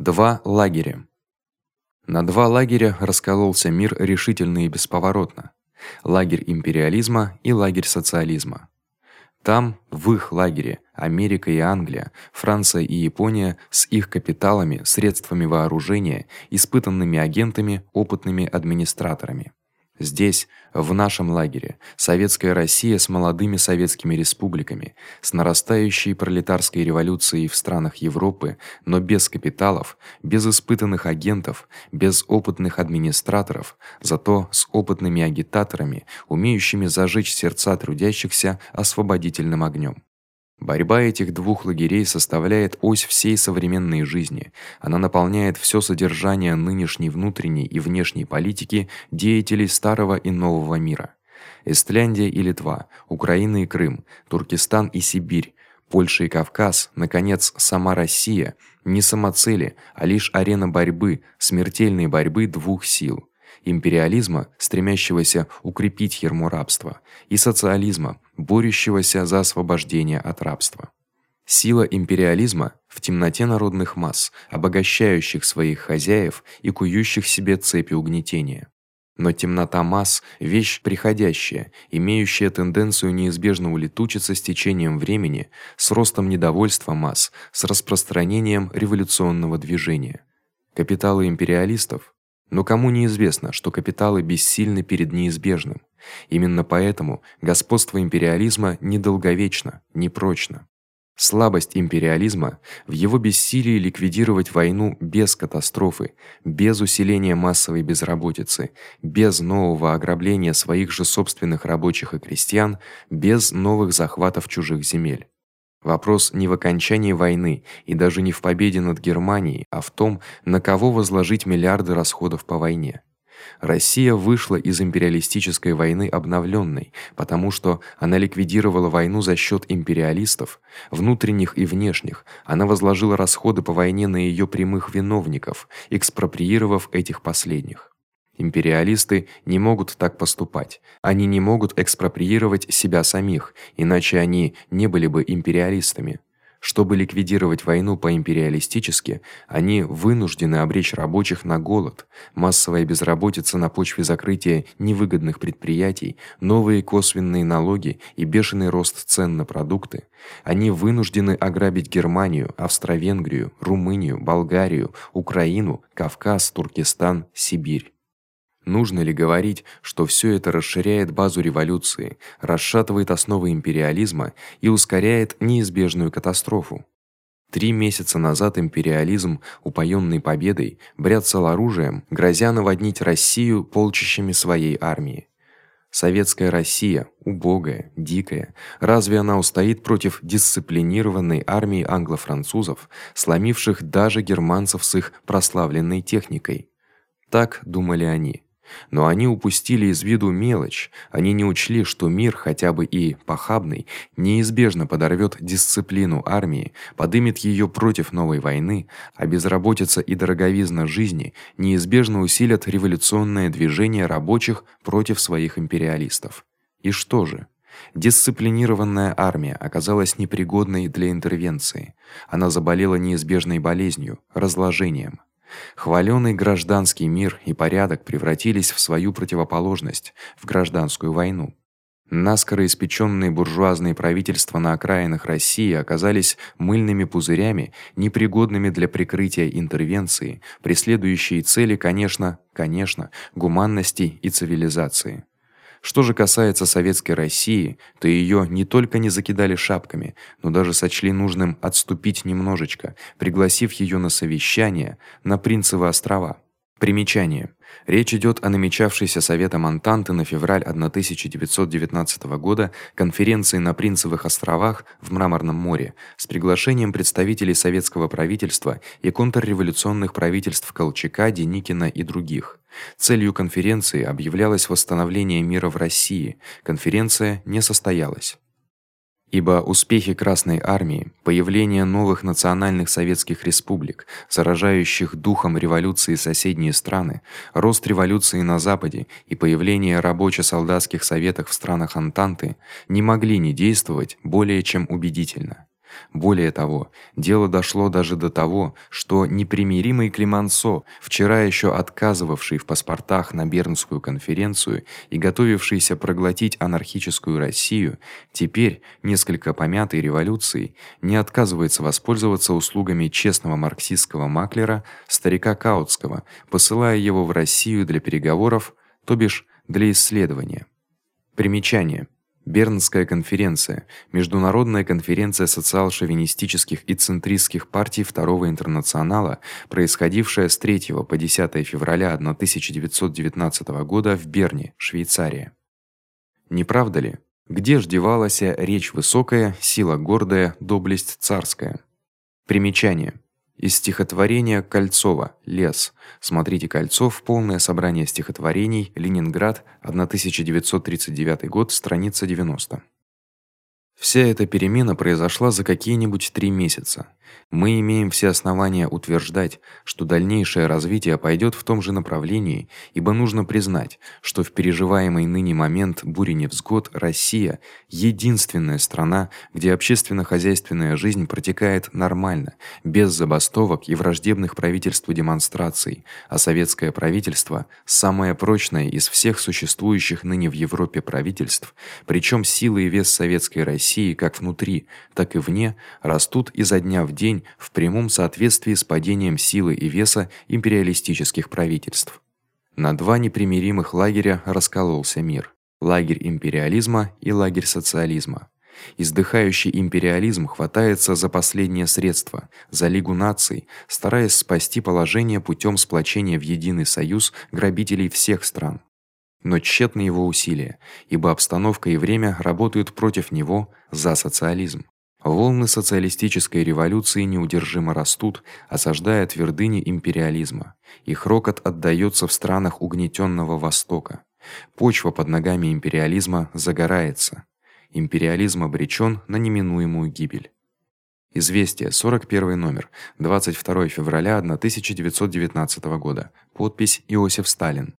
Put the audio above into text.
Два лагеря. На два лагеря раскололся мир решительно и бесповоротно. Лагерь империализма и лагерь социализма. Там, в их лагере, Америка и Англия, Франция и Япония с их капиталами, средствами вооружения, испытанными агентами, опытными администраторами. Здесь, в нашем лагере, советская Россия с молодыми советскими республиками, с нарастающей пролетарской революцией в странах Европы, но без капиталов, без испытанных агентов, без опытных администраторов, зато с опытными агитаторами, умеющими зажечь сердца трудящихся освободительным огнём. Борьба этих двух лагерей составляет ось всей современной жизни. Она наполняет всё содержание нынешней внутренней и внешней политики деятелей старого и нового мира. Эстляндия и Литва, Украина и Крым, Туркестан и Сибирь, Польша и Кавказ, наконец, сама Россия не самоцели, а лишь арена борьбы, смертельной борьбы двух сил империализма, стремящегося укрепить ярмо рабства, и социализма, борющегося за освобождение от рабства. Сила империализма в темноте народных масс, обогащающих своих хозяев и кующих себе цепи угнетения. Но темнота масс вещь приходящая, имеющая тенденцию неизбежно улетучиться с течением времени, с ростом недовольства масс, с распространением революционного движения. Капиталы империалистов но кому неизвестно, что капиталы бессильны перед неизбежным. Именно поэтому господство империализма недолговечно, непрочно. Слабость империализма в его бессилии ликвидировать войну без катастрофы, без усиления массовой безработицы, без нового ограбления своих же собственных рабочих и крестьян, без новых захватов чужих земель. Вопрос не в окончании войны и даже не в победе над Германией, а в том, на кого возложить миллиарды расходов по войне. Россия вышла из империалистической войны обновлённой, потому что она ликвидировала войну за счёт империалистов, внутренних и внешних. Она возложила расходы по войне на её прямых виновников, экспроприировав этих последних. Империалисты не могут так поступать. Они не могут экспроприировать себя самих, иначе они не были бы империалистами. Чтобы ликвидировать войну по-империалистически, они вынуждены обречь рабочих на голод, массовая безработица на почве закрытия невыгодных предприятий, новые косвенные налоги и бешеный рост цен на продукты. Они вынуждены ограбить Германию, Австро-Венгрию, Румынию, Болгарию, Украину, Кавказ, Туркестан, Сибирь. Нужно ли говорить, что всё это расширяет базу революции, расшатывает основы империализма и ускоряет неизбежную катастрофу? Три месяца назад империализм, упоённый победой, бряцал оружием, грозя наводнить Россию полчищами своей армии. Советская Россия, убогая, дикая, разве она устоит против дисциплинированной армии англо-французов, сломивших даже германцев с их прославленной техникой? Так думали они. Но они упустили из виду мелочь. Они не учли, что мир, хотя бы и похабный, неизбежно подорвёт дисциплину армии, подымет её против новой войны, а безработица и дороговизна жизни неизбежно усилят революционное движение рабочих против своих империалистов. И что же? Дисциплинированная армия оказалась непригодной для интервенции. Она заболела неизбежной болезнью разложением. Хвалёный гражданский мир и порядок превратились в свою противоположность в гражданскую войну. Наскоро испечённые буржуазные правительства на окраинах России оказались мыльными пузырями, непригодными для прикрытия интервенции, преследующей цели, конечно, конечно, гуманности и цивилизации. Что же касается советской России, то её не только не закидали шапками, но даже сочли нужным отступить немножечко, пригласив её на совещание на Принцевы острова. Примечание: Речь идёт о намечавшейся Советом Антанты на февраль 1919 года конференции на Принцевых островах в Мраморном море с приглашением представителей советского правительства и контрреволюционных правительств Колчака, Деникина и других. Целью конференции объявлялось восстановление мира в России. Конференция не состоялась. Ибо успехи Красной армии, появление новых национальных советских республик, заражающих духом революции соседние страны, рост революции на западе и появление рабоче-солдатских советов в странах Антанты не могли не действовать более чем убедительно. Более того, дело дошло даже до того, что непримиримый Климансо, вчера ещё отказывавший в паспортах на Бернскую конференцию и готовившийся проглотить анархическую Россию, теперь, несколько помятый революцией, не отказывается воспользоваться услугами честного марксистского маклера старика Каутского, посылая его в Россию для переговоров, то бишь для исследования. Примечание: Бернская конференция международная конференция социал-шовинистических и центристских партий Второго интернационала, происходившая с 3 по 10 февраля 1919 года в Берне, Швейцария. Не правда ли? Где ж девалась речь высокая, сила гордая, доблесть царская? Примечание: из стихотворения Кольцова Лес. Смотрите Кольцов. Полное собрание стихотворений. Ленинград, 1939 год, страница 90. Вся эта перемена произошла за какие-нибудь три месяца. Мы имеем все основания утверждать, что дальнейшее развитие пойдёт в том же направлении, ибо нужно признать, что в переживаемый ныне момент бури невзгод Россия единственная страна, где общественно-хозяйственная жизнь протекает нормально, без забастовок и враждебных правительству демонстраций, а советское правительство самое прочное из всех существующих ныне в Европе правительств, причём сила и вес советской России как внутри, так и вне растут изо дня в день в прямом соответствии с падением силы и веса империалистических правительств. На два непримиримых лагеря раскололся мир: лагерь империализма и лагерь социализма. Издыхающий империализм хватается за последнее средство, за Лигу наций, стараясь спасти положение путём сплочения в единый союз грабителей всех стран. Но тщетны его усилия, ибо обстановка и время работают против него за социализм. Волны социалистической революции неудержимо растут, осаждая твердыни империализма. Их рокот отдаётся в странах угнетённого Востока. Почва под ногами империализма загорается. Империализм обречён на неминуемую гибель. Известие, 41 номер, 22 февраля 1919 года. Подпись Иосиф Сталин.